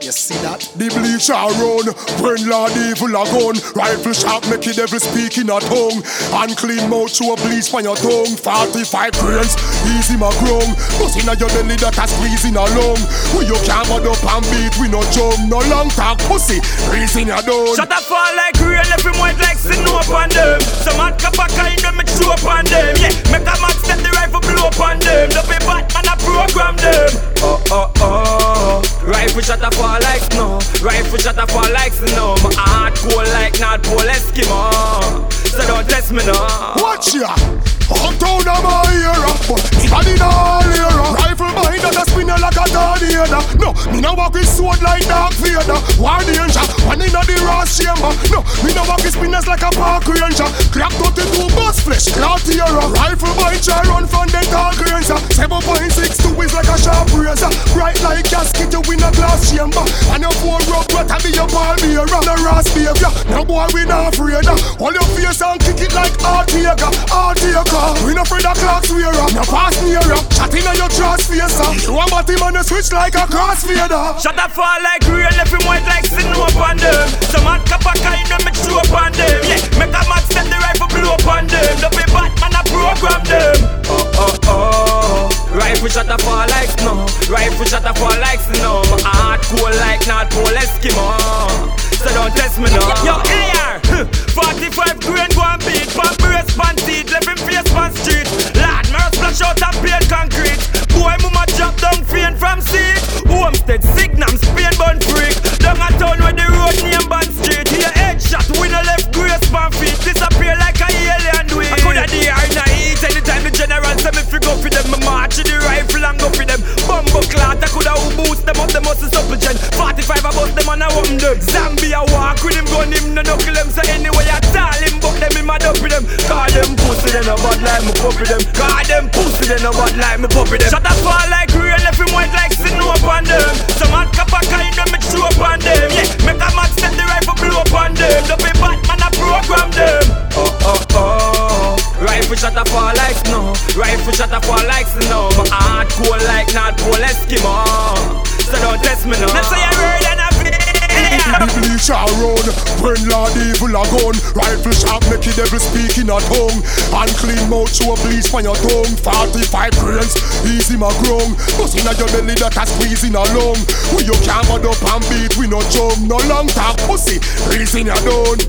You see that? The bleacher run, when Lord evil a gun Rifle shot make the devil speak in a tongue. Unclean mouth show bleach on your tongue. 45 grains, easy my grown. Bust inna your belly that a squeeze in a lung. We you can't bud up and beat we no jump. No long talk pussy, reason you done. Shut up fall like left him white like snow upon them. Some hot cap a kind of me chew upon Rifle shot a fall like snow. Rifle shot a fall like snow. My heart cold like North Pole Eskimo. So don't test me now. Watch ya! Uptown of my era, but even in all era Rifle behind that a spinner like a tornado. No, me no walk with sword like Dark Vader. War danger, one inna the Ross chamber. No, me no walk with spinners like a park ranger. Crack 32 bus flesh, clout era Rifle behind try run from the tall grains 7.62 is like No Ross behavior, no boy we not afraid ah. Hold your face and kick it like Artega, ah. Artega ah. we no afraid of clocks wearer No pass near ya Shot inna your trust face You a body man a switch like a crossfader. Shut up fall like rain, left him white like snow upon them Some hot cap a kind of me chew upon them Yeah, make a man step the rifle blow upon them Don't be Batman I program them Oh oh oh. Rifle shot a fall like snow. Rifle shot a fall like snow. My heart cold like North Pole Eskimo up Them 45 I bust them and I open them. Zombie I walk with him gun him no knuckle them So anyway I tell him buck them in my up with them. Call them pussy then a bad like me puppy them. Call them pussy then a bad like me puppy them. Shut up fall like rain left him white like snow upon them. Some hot cap a kind of me chew upon them. Yeah, make a man set the rifle blow upon them. Don't be Batman I program them. Oh oh oh. Rifle shot a fall like snow. Rifle shot a fall like snow. My heart cold like North Pole Eskimo So don't test me now. Let's say I heard and I the bleacher run When Lord evil a gun Rifle shot make the devil speak in a tongue. Unclean mouth show bleach on your tongue. 45 grains, easy my grown Bust inna your belly that a squeeze in a lung. We you can't bud up and beat we no chum No long talk pussy, reason you done